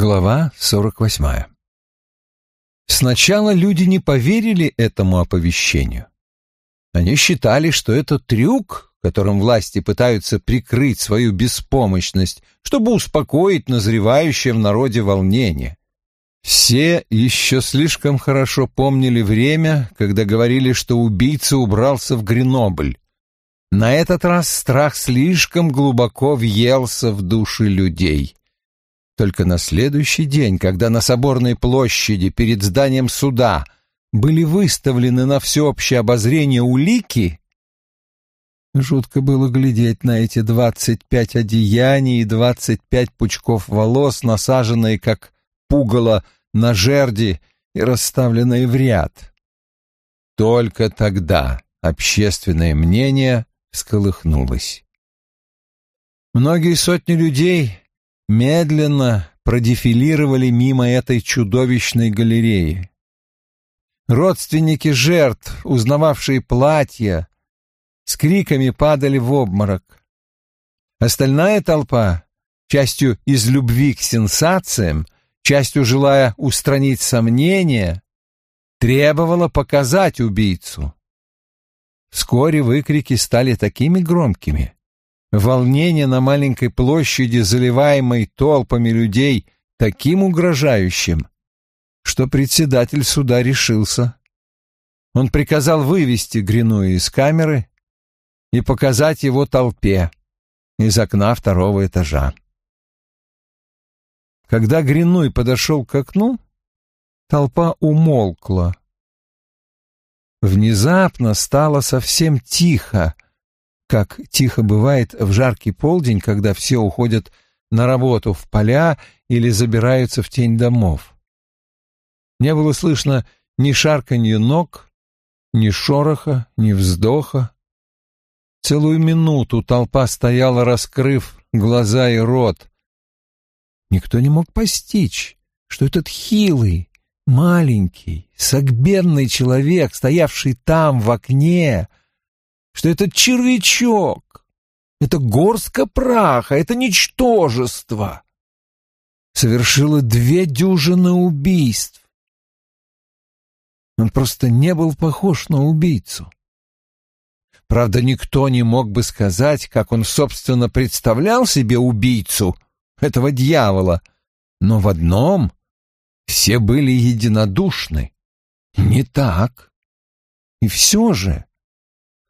Глава 48. Сначала люди не поверили этому оповещению. Они считали, что это трюк, которым власти пытаются прикрыть свою беспомощность, чтобы успокоить назревающее в народе волнение. Все еще слишком хорошо помнили время, когда говорили, что убийца убрался в Гренобль. На этот раз страх слишком глубоко въелся в души людей. Только на следующий день, когда на Соборной площади перед зданием суда были выставлены на всеобщее обозрение улики, жутко было глядеть на эти двадцать пять одеяний и двадцать пять пучков волос, насаженные как пугало на жерди и расставленные в ряд. Только тогда общественное мнение всколыхнулось. Многие сотни людей медленно продефилировали мимо этой чудовищной галереи. Родственники жертв, узнававшие платья, с криками падали в обморок. Остальная толпа, частью из любви к сенсациям, частью желая устранить сомнения, требовала показать убийцу. Вскоре выкрики стали такими громкими, Волнение на маленькой площади, заливаемой толпами людей, таким угрожающим, что председатель суда решился. Он приказал вывести Гринуя из камеры и показать его толпе из окна второго этажа. Когда Гринуй подошел к окну, толпа умолкла. Внезапно стало совсем тихо, как тихо бывает в жаркий полдень, когда все уходят на работу в поля или забираются в тень домов. Не было слышно ни шарканья ног, ни шороха, ни вздоха. Целую минуту толпа стояла, раскрыв глаза и рот. Никто не мог постичь, что этот хилый, маленький, согбенный человек, стоявший там в окне, что этот червячок, это горстка праха, это ничтожество. Совершила две дюжины убийств. Он просто не был похож на убийцу. Правда, никто не мог бы сказать, как он, собственно, представлял себе убийцу, этого дьявола, но в одном все были единодушны. Не так. И все же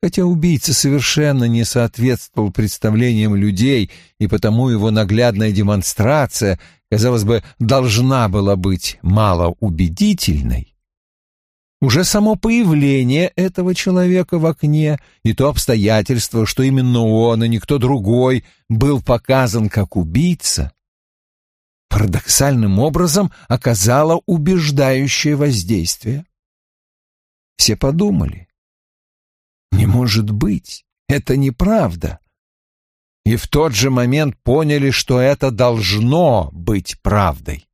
Хотя убийца совершенно не соответствовал представлениям людей, и потому его наглядная демонстрация, казалось бы, должна была быть малоубедительной, уже само появление этого человека в окне и то обстоятельство, что именно он, и никто другой, был показан как убийца, парадоксальным образом оказало убеждающее воздействие. Все подумали, не может быть, это неправда. И в тот же момент поняли, что это должно быть правдой.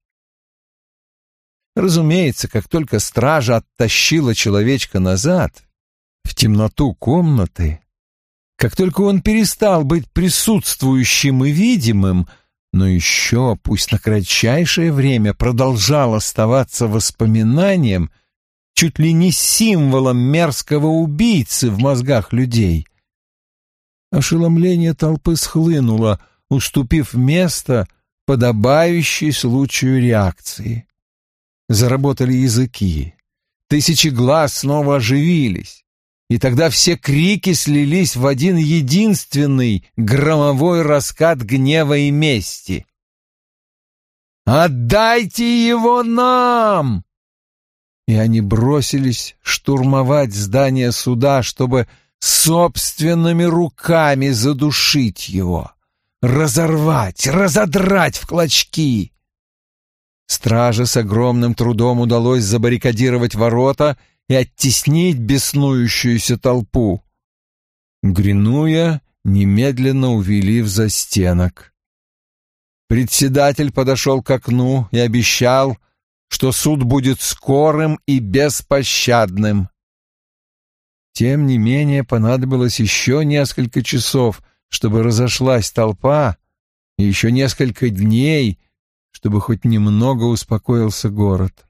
Разумеется, как только стража оттащила человечка назад, в темноту комнаты, как только он перестал быть присутствующим и видимым, но еще, пусть на кратчайшее время, продолжал оставаться воспоминанием — чуть ли не символом мерзкого убийцы в мозгах людей. Ошеломление толпы схлынуло, уступив место подобающей случаю реакции. Заработали языки. Тысячи глаз снова оживились. И тогда все крики слились в один единственный громовой раскат гнева и мести. «Отдайте его нам!» И они бросились штурмовать здание суда, чтобы собственными руками задушить его, разорвать, разодрать в клочки. Страже с огромным трудом удалось забаррикадировать ворота и оттеснить беснующуюся толпу. Гринуя, немедленно увели в застенок. Председатель подошел к окну и обещал, что суд будет скорым и беспощадным. Тем не менее понадобилось еще несколько часов, чтобы разошлась толпа, и еще несколько дней, чтобы хоть немного успокоился город.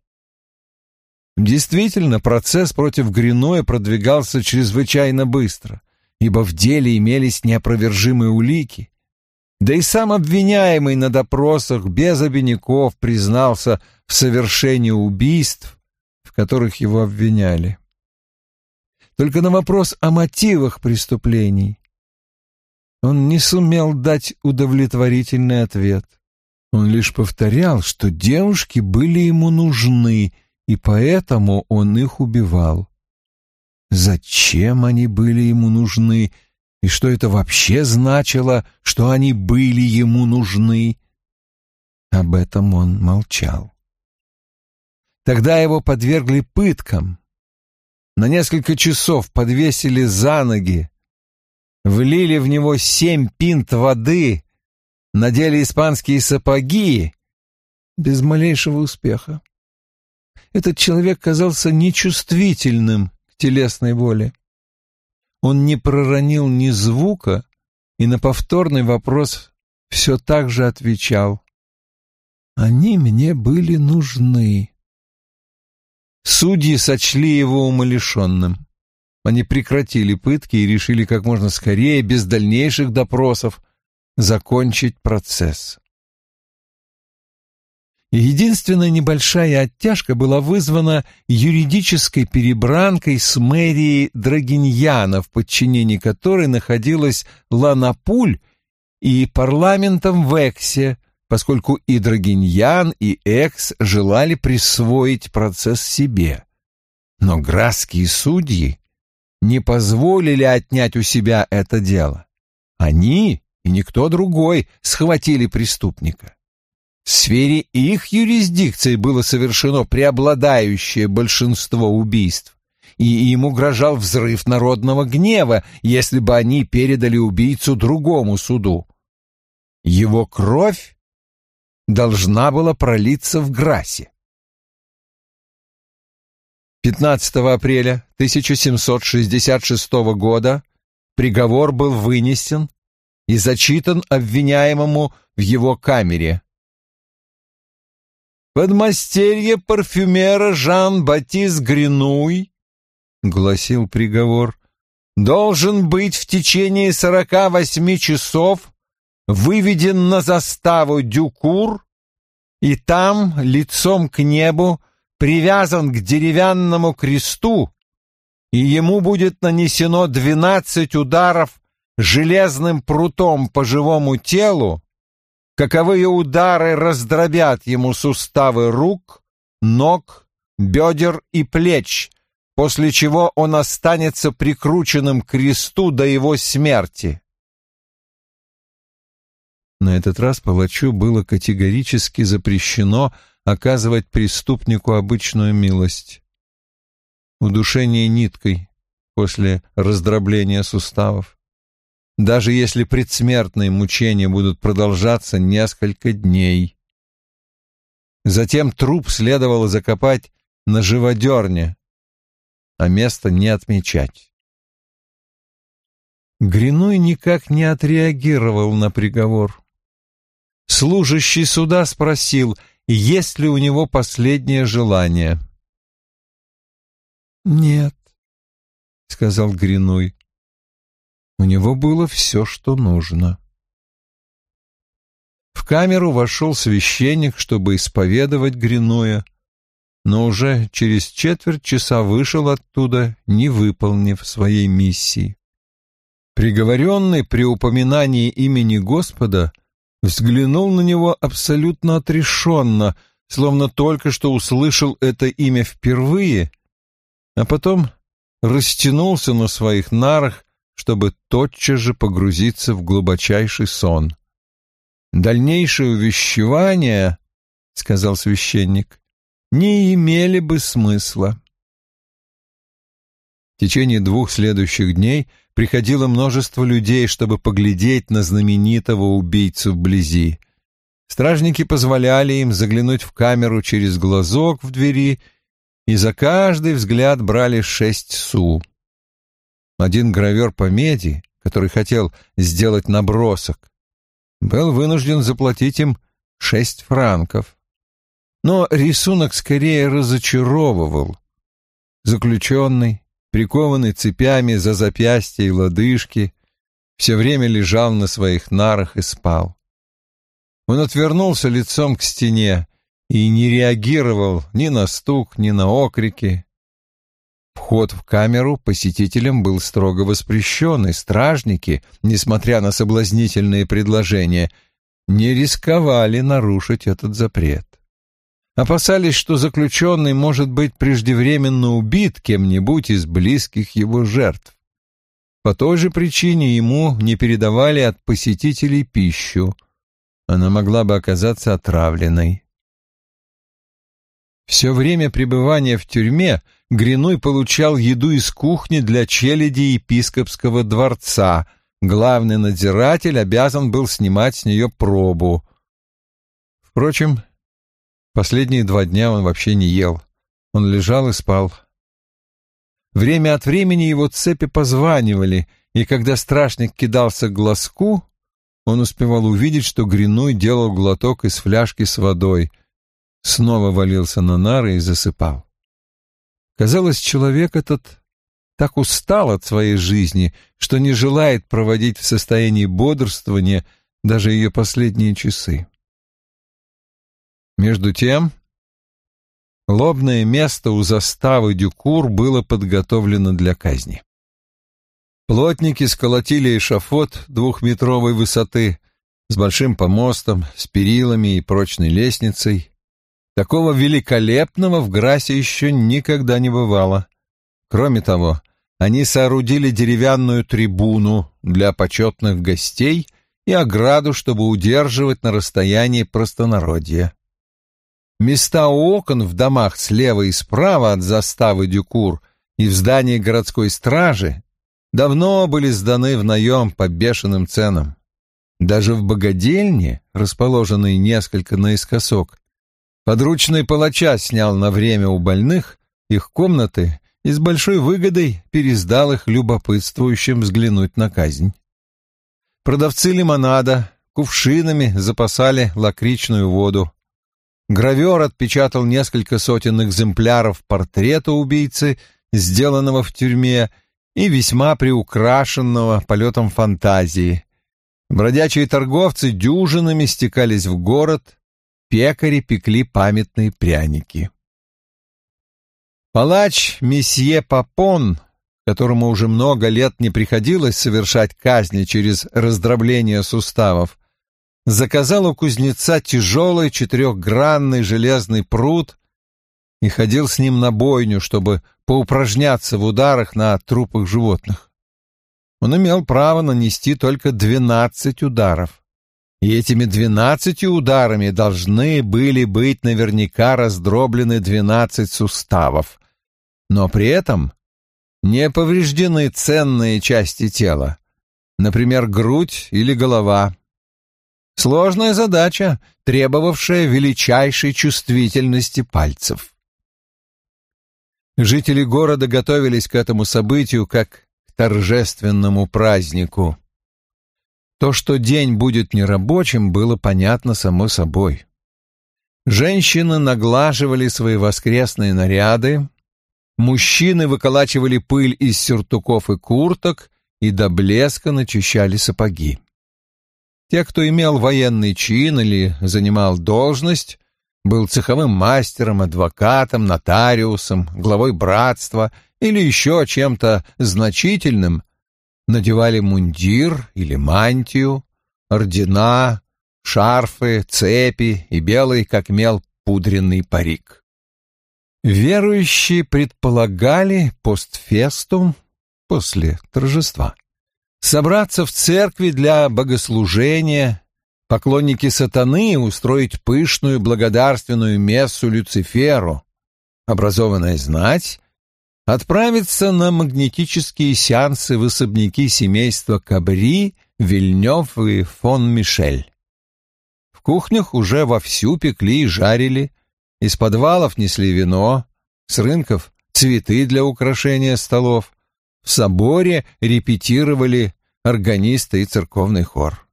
Действительно, процесс против Гриноя продвигался чрезвычайно быстро, ибо в деле имелись неопровержимые улики. Да и сам обвиняемый на допросах без обиняков признался в совершении убийств, в которых его обвиняли. Только на вопрос о мотивах преступлений он не сумел дать удовлетворительный ответ. Он лишь повторял, что девушки были ему нужны, и поэтому он их убивал. Зачем они были ему нужны, и что это вообще значило, что они были ему нужны? Об этом он молчал. Тогда его подвергли пыткам. На несколько часов подвесили за ноги, влили в него семь пинт воды, надели испанские сапоги без малейшего успеха. Этот человек казался нечувствительным к телесной воле. Он не проронил ни звука и на повторный вопрос все так же отвечал. «Они мне были нужны». Судьи сочли его умалишенным. Они прекратили пытки и решили как можно скорее, без дальнейших допросов, закончить процесс. Единственная небольшая оттяжка была вызвана юридической перебранкой с мэрией Драгиньяна, в подчинении которой находилась Ланапуль, и парламентом в Эксе, поскольку и Драгиньян, и Экс желали присвоить процесс себе. Но градские судьи не позволили отнять у себя это дело. Они и никто другой схватили преступника. В сфере их юрисдикции было совершено преобладающее большинство убийств, и им угрожал взрыв народного гнева, если бы они передали убийцу другому суду. Его кровь должна была пролиться в Грасе. 15 апреля 1766 года приговор был вынесен и зачитан обвиняемому в его камере. «Подмастерье парфюмера Жан-Батист Гринуй», — гласил приговор, — «должен быть в течение сорока восьми часов выведен на заставу Дюкур и там, лицом к небу, привязан к деревянному кресту, и ему будет нанесено двенадцать ударов железным прутом по живому телу, каковые удары раздробят ему суставы рук, ног, бедер и плеч, после чего он останется прикрученным к кресту до его смерти. На этот раз палачу было категорически запрещено оказывать преступнику обычную милость. Удушение ниткой после раздробления суставов. Даже если предсмертные мучения будут продолжаться несколько дней. Затем труп следовало закопать на живодерне, а место не отмечать. Гринуй никак не отреагировал на приговор. Служащий суда спросил, есть ли у него последнее желание. «Нет», — сказал Гринуй. У него было все, что нужно. В камеру вошел священник, чтобы исповедовать Гринуя, но уже через четверть часа вышел оттуда, не выполнив своей миссии. Приговоренный при упоминании имени Господа — взглянул на него абсолютно отрешенно, словно только что услышал это имя впервые, а потом растянулся на своих нарах, чтобы тотчас же погрузиться в глубочайший сон. «Дальнейшее увещевание, — сказал священник, — не имели бы смысла». В течение двух следующих дней — приходило множество людей, чтобы поглядеть на знаменитого убийцу вблизи. Стражники позволяли им заглянуть в камеру через глазок в двери, и за каждый взгляд брали шесть су. Один гравер по меди, который хотел сделать набросок, был вынужден заплатить им шесть франков. Но рисунок скорее разочаровывал. Заключенный, прикованный цепями за запястья и лодыжки, все время лежал на своих нарах и спал. Он отвернулся лицом к стене и не реагировал ни на стук, ни на окрики. Вход в камеру посетителям был строго воспрещен, и стражники, несмотря на соблазнительные предложения, не рисковали нарушить этот запрет. Опасались, что заключенный может быть преждевременно убит кем-нибудь из близких его жертв. По той же причине ему не передавали от посетителей пищу. Она могла бы оказаться отравленной. Все время пребывания в тюрьме Гринуй получал еду из кухни для челяди епископского дворца. Главный надзиратель обязан был снимать с нее пробу. Впрочем, последние два дня он вообще не ел. Он лежал и спал. Время от времени его цепи позванивали, и когда страшник кидался к глазку, он успевал увидеть, что Гринуй делал глоток из фляжки с водой, снова валился на нары и засыпал. Казалось, человек этот так устал от своей жизни, что не желает проводить в состоянии бодрствования даже ее последние часы. Между тем Лобное место у заставы Дюкур было подготовлено для казни. Плотники сколотили эшафот двухметровой высоты с большим помостом, с перилами и прочной лестницей. Такого великолепного в Грасе еще никогда не бывало. Кроме того, они соорудили деревянную трибуну для почетных гостей и ограду, чтобы удерживать на расстоянии простонародья. Места у окон в домах слева и справа от заставы Дюкур и в здании городской стражи давно были сданы в наем по бешеным ценам. Даже в богадельне, расположенной несколько наискосок, подручный палача снял на время у больных их комнаты и с большой выгодой пересдал их любопытствующим взглянуть на казнь. Продавцы лимонада кувшинами запасали лакричную воду, Гравер отпечатал несколько сотен экземпляров портрета убийцы, сделанного в тюрьме и весьма приукрашенного полетом фантазии. Бродячие торговцы дюжинами стекались в город, пекари пекли памятные пряники. Палач месье Папон, которому уже много лет не приходилось совершать казни через раздробление суставов, заказал у кузнеца тяжелый четырехгранный железный пруд и ходил с ним на бойню, чтобы поупражняться в ударах на трупах животных. Он имел право нанести только двенадцать ударов. И этими двенадцатью ударами должны были быть наверняка раздроблены двенадцать суставов. Но при этом не повреждены ценные части тела, например, грудь или голова. Сложная задача, требовавшая величайшей чувствительности пальцев. Жители города готовились к этому событию как к торжественному празднику. То, что день будет нерабочим, было понятно само собой. Женщины наглаживали свои воскресные наряды, мужчины выколачивали пыль из сюртуков и курток и до блеска начищали сапоги. Те, кто имел военный чин или занимал должность, был цеховым мастером, адвокатом, нотариусом, главой братства или еще чем-то значительным, надевали мундир или мантию, ордена, шарфы, цепи и белый, как мел, пудренный парик. Верующие предполагали постфестум после торжества собраться в церкви для богослужения, поклонники сатаны устроить пышную благодарственную мессу Люциферу, образованная знать отправиться на магнетические сеансы в особняки семейства Кабри, Вильнев и фон Мишель. В кухнях уже вовсю пекли и жарили, из подвалов несли вино, с рынков — цветы для украшения столов, в соборе репетировали органисты и церковный хор.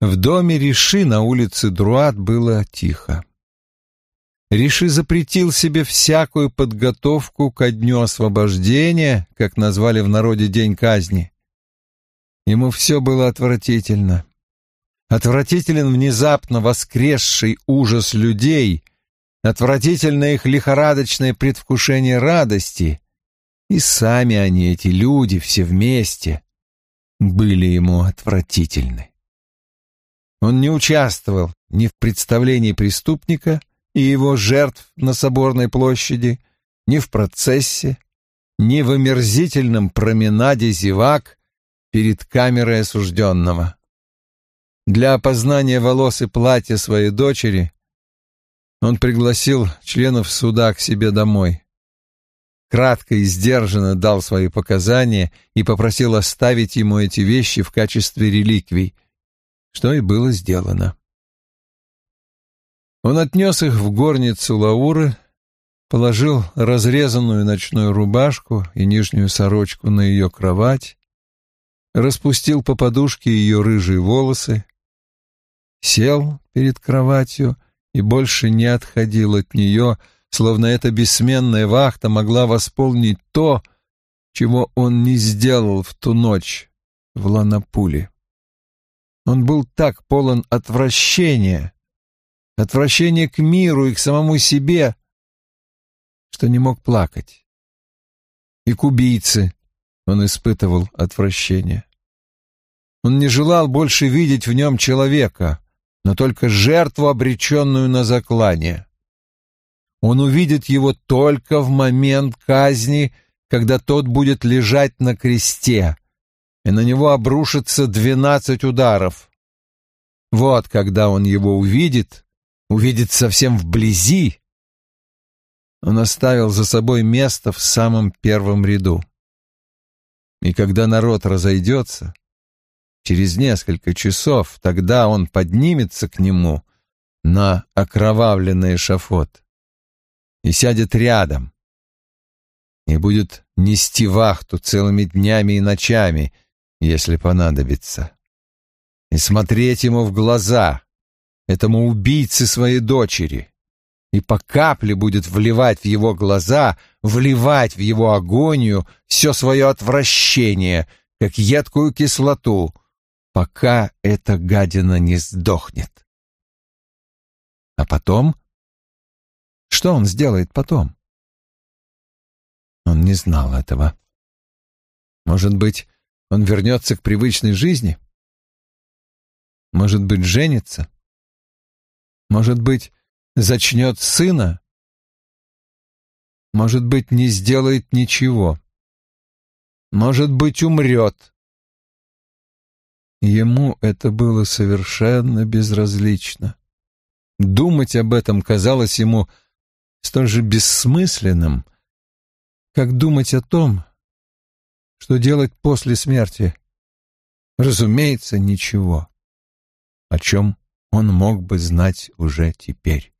В доме Риши на улице Друат было тихо. Риши запретил себе всякую подготовку ко дню освобождения, как назвали в народе день казни. Ему все было отвратительно. Отвратителен внезапно воскресший ужас людей, отвратительно их лихорадочное предвкушение радости, и сами они, эти люди, все вместе, были ему отвратительны. Он не участвовал ни в представлении преступника и его жертв на Соборной площади, ни в процессе, ни в омерзительном променаде зевак перед камерой осужденного. Для опознания волос и платья своей дочери он пригласил членов суда к себе домой. Кратко и сдержанно дал свои показания и попросил оставить ему эти вещи в качестве реликвий, что и было сделано. Он отнес их в горницу Лауры, положил разрезанную ночную рубашку и нижнюю сорочку на ее кровать, распустил по подушке ее рыжие волосы, сел перед кроватью и больше не отходил от нее, словно эта бессменная вахта могла восполнить то, чего он не сделал в ту ночь в Ланапуле. Он был так полон отвращения, отвращения к миру и к самому себе, что не мог плакать. И к убийце он испытывал отвращение. Он не желал больше видеть в нем человека, но только жертву, обреченную на заклание. Он увидит его только в момент казни, когда тот будет лежать на кресте, и на него обрушится двенадцать ударов. Вот когда он его увидит, увидит совсем вблизи. Он оставил за собой место в самом первом ряду. И когда народ разойдется, Через несколько часов тогда он поднимется к нему на окровавленный эшафот и сядет рядом и будет нести вахту целыми днями и ночами, если понадобится, и смотреть ему в глаза, этому убийце своей дочери, и по капле будет вливать в его глаза, вливать в его агонию все свое отвращение, как едкую кислоту — пока эта гадина не сдохнет. А потом? Что он сделает потом? Он не знал этого. Может быть, он вернется к привычной жизни? Может быть, женится? Может быть, зачнет сына? Может быть, не сделает ничего? Может быть, умрет? Ему это было совершенно безразлично. Думать об этом казалось ему столь же бессмысленным, как думать о том, что делать после смерти. Разумеется, ничего, о чем он мог бы знать уже теперь.